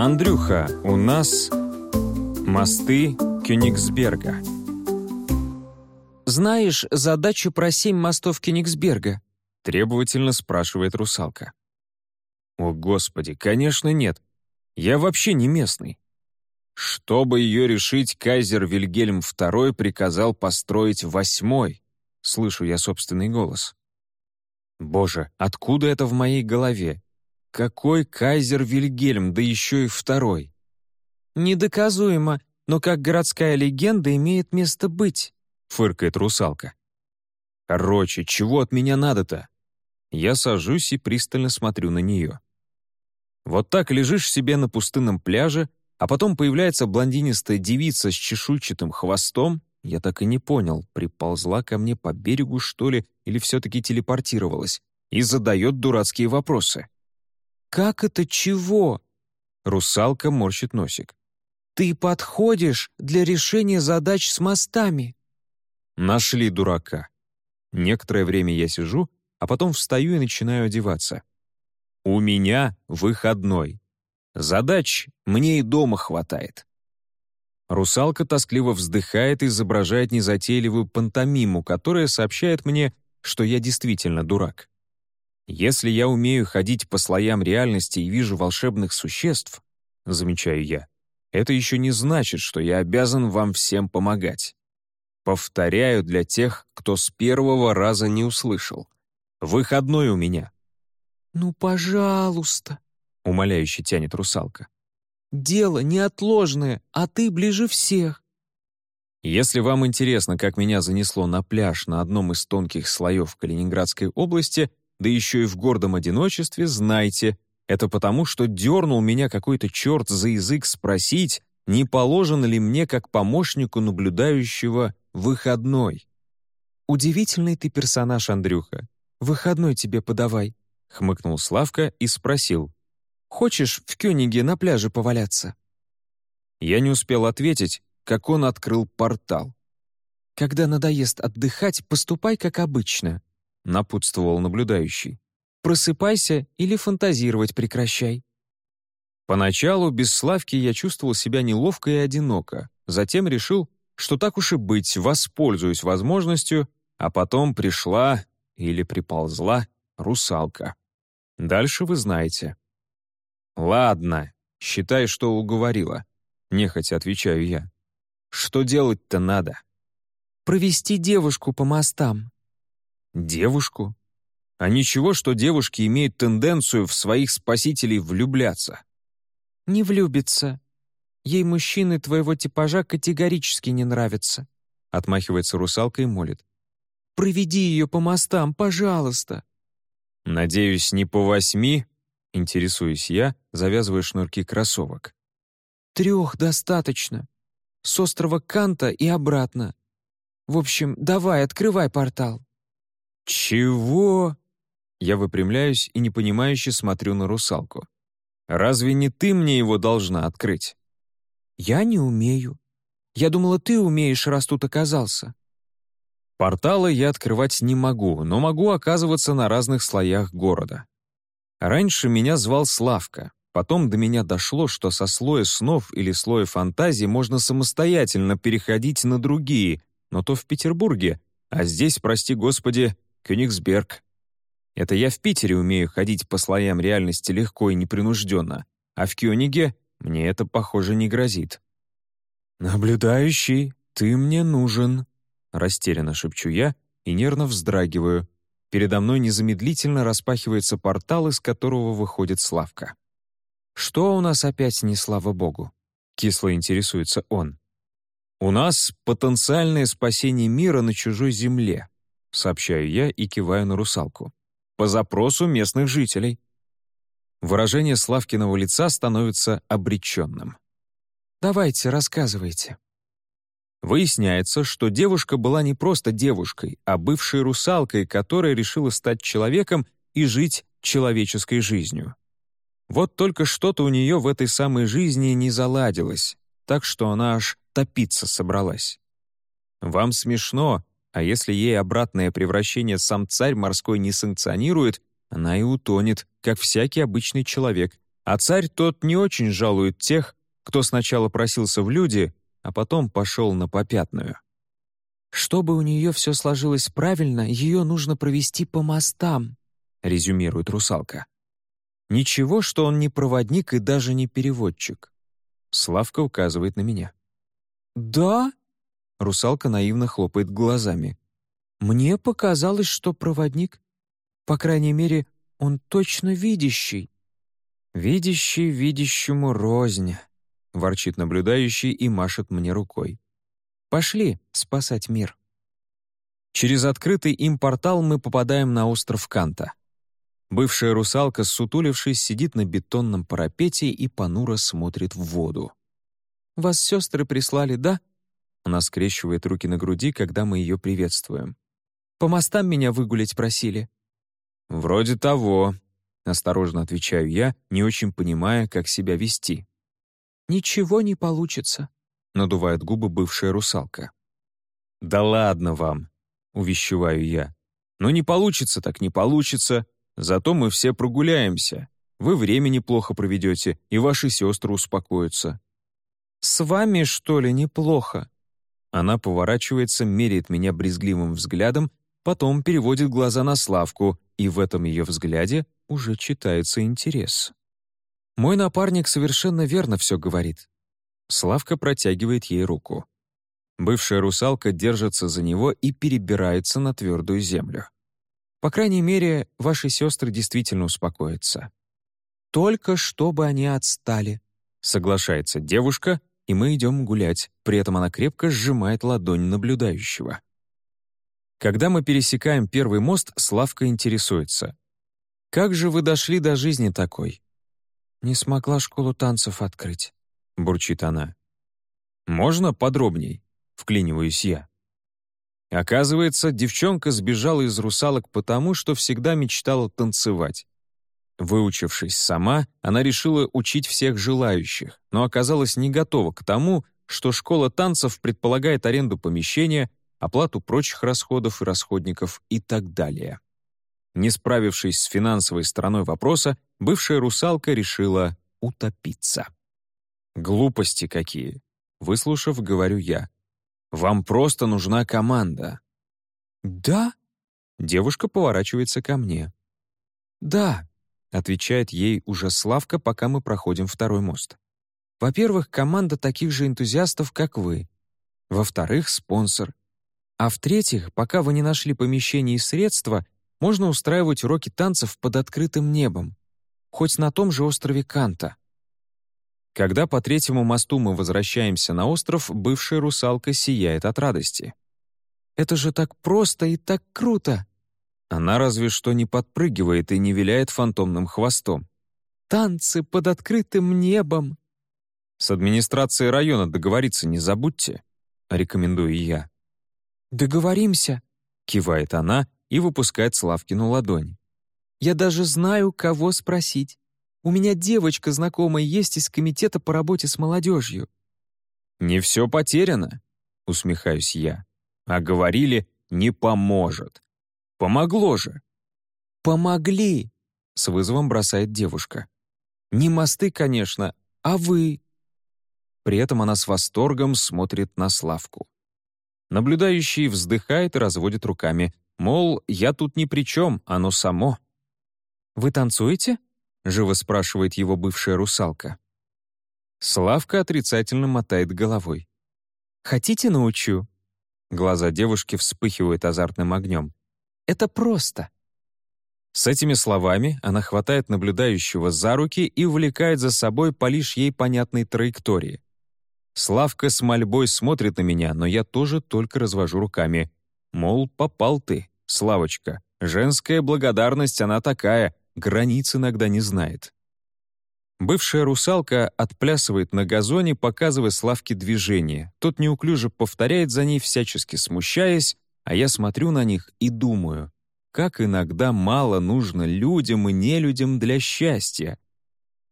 Андрюха, у нас мосты Кёнигсберга. «Знаешь задачу про семь мостов Кёнигсберга?» — требовательно спрашивает русалка. «О, Господи, конечно нет. Я вообще не местный. Чтобы ее решить, кайзер Вильгельм II приказал построить восьмой. Слышу я собственный голос. Боже, откуда это в моей голове? Какой кайзер Вильгельм, да еще и второй? «Недоказуемо, но как городская легенда имеет место быть», — фыркает русалка. «Короче, чего от меня надо-то?» Я сажусь и пристально смотрю на нее. Вот так лежишь себе на пустынном пляже, а потом появляется блондинистая девица с чешуйчатым хвостом, я так и не понял, приползла ко мне по берегу, что ли, или все-таки телепортировалась, и задает дурацкие вопросы. «Как это чего?» Русалка морщит носик. «Ты подходишь для решения задач с мостами». Нашли дурака. Некоторое время я сижу, а потом встаю и начинаю одеваться. У меня выходной. Задач мне и дома хватает. Русалка тоскливо вздыхает и изображает незатейливую пантомиму, которая сообщает мне, что я действительно дурак. Если я умею ходить по слоям реальности и вижу волшебных существ, замечаю я, это еще не значит, что я обязан вам всем помогать. Повторяю для тех, кто с первого раза не услышал. Выходной у меня. «Ну, пожалуйста», умоляюще тянет русалка. «Дело неотложное, а ты ближе всех». Если вам интересно, как меня занесло на пляж на одном из тонких слоев Калининградской области, да еще и в гордом одиночестве, знайте, это потому, что дернул меня какой-то черт за язык спросить, не положено ли мне как помощнику наблюдающего выходной. «Удивительный ты персонаж, Андрюха. Выходной тебе подавай», — хмыкнул Славка и спросил. Хочешь в Кёниге на пляже поваляться?» Я не успел ответить, как он открыл портал. «Когда надоест отдыхать, поступай как обычно», — напутствовал наблюдающий. «Просыпайся или фантазировать прекращай». Поначалу без Славки я чувствовал себя неловко и одиноко, затем решил, что так уж и быть, воспользуюсь возможностью, а потом пришла или приползла русалка. Дальше вы знаете. «Ладно, считай, что уговорила», — нехотя отвечаю я. «Что делать-то надо?» «Провести девушку по мостам». «Девушку? А ничего, что девушки имеют тенденцию в своих спасителей влюбляться?» «Не влюбится. Ей мужчины твоего типажа категорически не нравятся», — отмахивается русалка и молит. «Проведи ее по мостам, пожалуйста». «Надеюсь, не по восьми?» Интересуюсь я, завязывая шнурки кроссовок. «Трех достаточно. С острова Канта и обратно. В общем, давай, открывай портал». «Чего?» Я выпрямляюсь и непонимающе смотрю на русалку. «Разве не ты мне его должна открыть?» «Я не умею. Я думала, ты умеешь, раз тут оказался». Порталы я открывать не могу, но могу оказываться на разных слоях города. Раньше меня звал Славка, потом до меня дошло, что со слоя снов или слоя фантазии можно самостоятельно переходить на другие, но то в Петербурге, а здесь, прости господи, Кёнигсберг. Это я в Питере умею ходить по слоям реальности легко и непринужденно, а в Кёниге мне это, похоже, не грозит. «Наблюдающий, ты мне нужен», — растерянно шепчу я и нервно вздрагиваю, Передо мной незамедлительно распахивается портал, из которого выходит Славка. «Что у нас опять не слава богу?» — кисло интересуется он. «У нас потенциальное спасение мира на чужой земле», — сообщаю я и киваю на русалку. «По запросу местных жителей». Выражение Славкиного лица становится обреченным. «Давайте, рассказывайте», Выясняется, что девушка была не просто девушкой, а бывшей русалкой, которая решила стать человеком и жить человеческой жизнью. Вот только что-то у нее в этой самой жизни не заладилось, так что она аж топиться собралась. Вам смешно, а если ей обратное превращение сам царь морской не санкционирует, она и утонет, как всякий обычный человек, А царь тот не очень жалует тех, кто сначала просился в люди, а потом пошел на попятную. «Чтобы у нее все сложилось правильно, ее нужно провести по мостам», — резюмирует русалка. «Ничего, что он не проводник и даже не переводчик». Славка указывает на меня. «Да?» — русалка наивно хлопает глазами. «Мне показалось, что проводник. По крайней мере, он точно видящий». «Видящий видящему рознь», — ворчит наблюдающий и машет мне рукой. «Пошли спасать мир». Через открытый им портал мы попадаем на остров Канта. Бывшая русалка, сутулившись, сидит на бетонном парапете и понуро смотрит в воду. «Вас сестры прислали, да?» Она скрещивает руки на груди, когда мы ее приветствуем. «По мостам меня выгулять просили». «Вроде того», Осторожно отвечаю я, не очень понимая, как себя вести. «Ничего не получится», — надувает губы бывшая русалка. «Да ладно вам», — увещеваю я. «Ну не получится так не получится, зато мы все прогуляемся. Вы время неплохо проведете, и ваши сестры успокоятся». «С вами, что ли, неплохо?» Она поворачивается, меряет меня брезгливым взглядом, потом переводит глаза на Славку, и в этом ее взгляде уже читается интерес. Мой напарник совершенно верно все говорит. Славка протягивает ей руку. Бывшая русалка держится за него и перебирается на твердую землю. По крайней мере, ваши сестры действительно успокоятся. «Только чтобы они отстали», — соглашается девушка, и мы идем гулять, при этом она крепко сжимает ладонь наблюдающего. Когда мы пересекаем первый мост, Славка интересуется. Как же вы дошли до жизни такой?» «Не смогла школу танцев открыть», — бурчит она. «Можно подробней?» — вклиниваюсь я. Оказывается, девчонка сбежала из русалок потому, что всегда мечтала танцевать. Выучившись сама, она решила учить всех желающих, но оказалась не готова к тому, что школа танцев предполагает аренду помещения, оплату прочих расходов и расходников и так далее. Не справившись с финансовой стороной вопроса, бывшая русалка решила утопиться. «Глупости какие!» Выслушав, говорю я. «Вам просто нужна команда». «Да?» Девушка поворачивается ко мне. «Да», — отвечает ей уже Славка, пока мы проходим второй мост. «Во-первых, команда таких же энтузиастов, как вы. Во-вторых, спонсор. А в-третьих, пока вы не нашли помещение и средства, можно устраивать уроки танцев под открытым небом, хоть на том же острове Канта. Когда по третьему мосту мы возвращаемся на остров, бывшая русалка сияет от радости. «Это же так просто и так круто!» Она разве что не подпрыгивает и не виляет фантомным хвостом. «Танцы под открытым небом!» «С администрацией района договориться не забудьте», — рекомендую я. «Договоримся», — кивает она и выпускает Славкину ладонь. «Я даже знаю, кого спросить. У меня девочка знакомая есть из комитета по работе с молодежью». «Не все потеряно», — усмехаюсь я. «А говорили, не поможет. Помогло же». «Помогли», — с вызовом бросает девушка. «Не мосты, конечно, а вы». При этом она с восторгом смотрит на Славку. Наблюдающий вздыхает и разводит руками, Мол, я тут ни при чем, оно само. «Вы танцуете?» — живо спрашивает его бывшая русалка. Славка отрицательно мотает головой. «Хотите, научу?» Глаза девушки вспыхивают азартным огнем. «Это просто». С этими словами она хватает наблюдающего за руки и увлекает за собой по лишь ей понятной траектории. Славка с мольбой смотрит на меня, но я тоже только развожу руками. Мол, попал ты, Славочка. Женская благодарность она такая, границ иногда не знает. Бывшая русалка отплясывает на газоне, показывая Славке движение. Тот неуклюже повторяет за ней, всячески смущаясь, а я смотрю на них и думаю, как иногда мало нужно людям и нелюдям для счастья.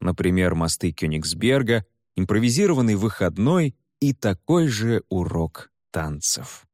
Например, мосты Кёнигсберга, импровизированный выходной и такой же урок танцев.